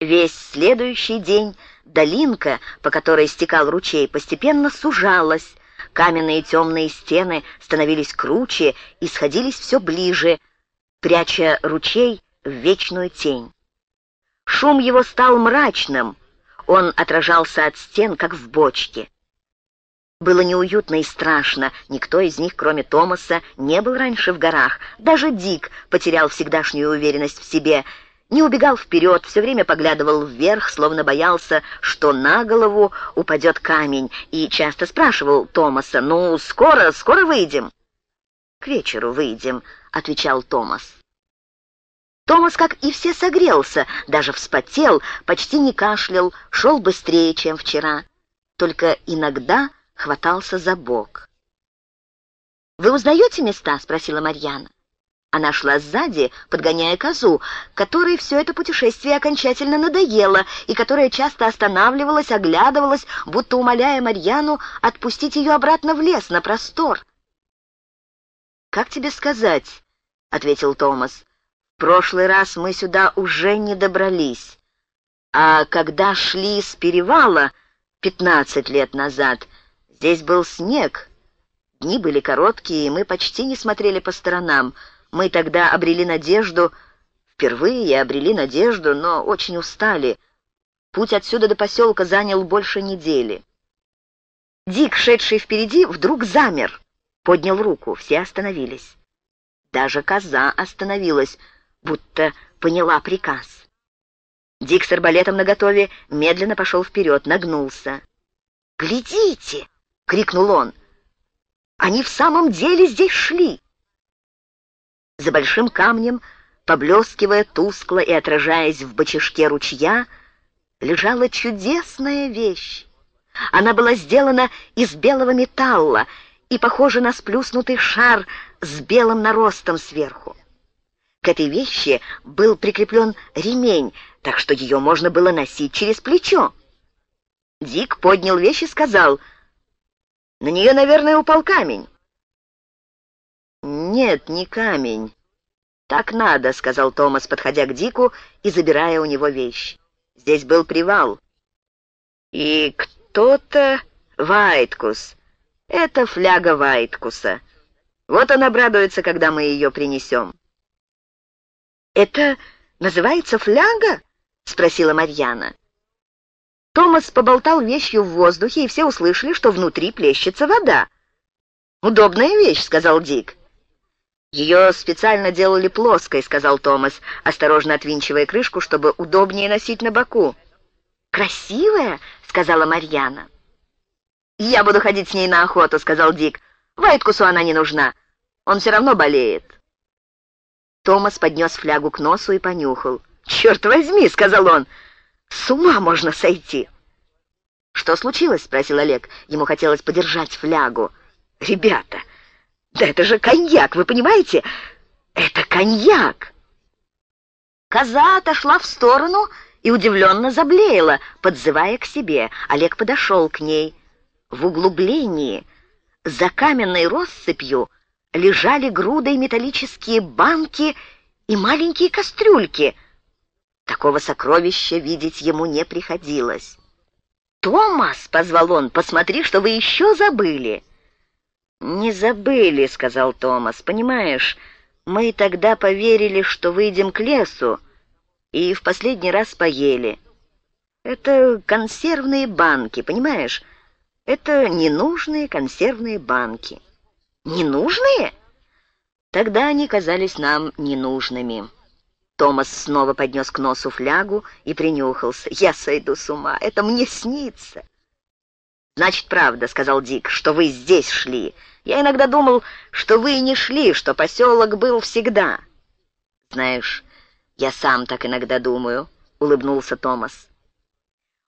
Весь следующий день долинка, по которой стекал ручей, постепенно сужалась. Каменные темные стены становились круче и сходились все ближе, пряча ручей в вечную тень. Шум его стал мрачным, он отражался от стен, как в бочке. Было неуютно и страшно. Никто из них, кроме Томаса, не был раньше в горах. Даже Дик потерял всегдашнюю уверенность в себе — не убегал вперед, все время поглядывал вверх, словно боялся, что на голову упадет камень, и часто спрашивал Томаса, «Ну, скоро, скоро выйдем?» «К вечеру выйдем», — отвечал Томас. Томас, как и все, согрелся, даже вспотел, почти не кашлял, шел быстрее, чем вчера. Только иногда хватался за бок. «Вы узнаете места?» — спросила Марьяна. Она шла сзади, подгоняя козу, которой все это путешествие окончательно надоело и которая часто останавливалась, оглядывалась, будто умоляя Марьяну отпустить ее обратно в лес, на простор. «Как тебе сказать?» — ответил Томас. «В прошлый раз мы сюда уже не добрались. А когда шли с перевала пятнадцать лет назад, здесь был снег. Дни были короткие, и мы почти не смотрели по сторонам». Мы тогда обрели надежду, впервые обрели надежду, но очень устали. Путь отсюда до поселка занял больше недели. Дик, шедший впереди, вдруг замер, поднял руку, все остановились. Даже коза остановилась, будто поняла приказ. Дик с арбалетом наготове медленно пошел вперед, нагнулся. «Глядите!» — крикнул он. «Они в самом деле здесь шли!» За большим камнем, поблескивая тускло и отражаясь в бочишке ручья, лежала чудесная вещь. Она была сделана из белого металла и похожа на сплюснутый шар с белым наростом сверху. К этой вещи был прикреплен ремень, так что ее можно было носить через плечо. Дик поднял вещь и сказал, «На нее, наверное, упал камень». «Нет, не камень. Так надо», — сказал Томас, подходя к Дику и забирая у него вещь. «Здесь был привал». «И кто-то... Вайткус. Это фляга Вайткуса. Вот он обрадуется, когда мы ее принесем». «Это называется фляга?» — спросила Марьяна. Томас поболтал вещью в воздухе, и все услышали, что внутри плещется вода. «Удобная вещь», — сказал Дик. «Ее специально делали плоской», — сказал Томас, осторожно отвинчивая крышку, чтобы удобнее носить на боку. «Красивая?» — сказала Марьяна. «Я буду ходить с ней на охоту», — сказал Дик. «Вайткусу она не нужна. Он все равно болеет». Томас поднес флягу к носу и понюхал. «Черт возьми!» — сказал он. «С ума можно сойти!» «Что случилось?» — спросил Олег. Ему хотелось подержать флягу. «Ребята!» Да это же коньяк, вы понимаете? Это коньяк!» Коза отошла в сторону и удивленно заблеяла, подзывая к себе. Олег подошел к ней. В углублении, за каменной россыпью, лежали грудой металлические банки и маленькие кастрюльки. Такого сокровища видеть ему не приходилось. «Томас!» — позвал он. «Посмотри, что вы еще забыли!» «Не забыли», — сказал Томас. «Понимаешь, мы тогда поверили, что выйдем к лесу, и в последний раз поели. Это консервные банки, понимаешь? Это ненужные консервные банки». «Ненужные?» Тогда они казались нам ненужными. Томас снова поднес к носу флягу и принюхался. «Я сойду с ума, это мне снится». «Значит, правда», — сказал Дик, — «что вы здесь шли. Я иногда думал, что вы не шли, что поселок был всегда». «Знаешь, я сам так иногда думаю», — улыбнулся Томас.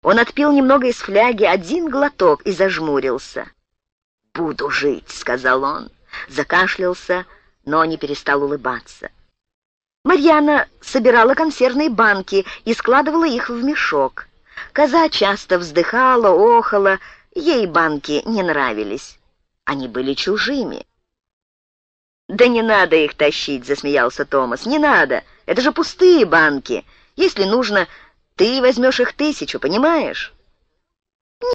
Он отпил немного из фляги, один глоток и зажмурился. «Буду жить», — сказал он. Закашлялся, но не перестал улыбаться. Марьяна собирала консервные банки и складывала их в мешок. Коза часто вздыхала, охала, Ей банки не нравились. Они были чужими. «Да не надо их тащить», — засмеялся Томас. «Не надо. Это же пустые банки. Если нужно, Ты возьмешь их тысячу, понимаешь?»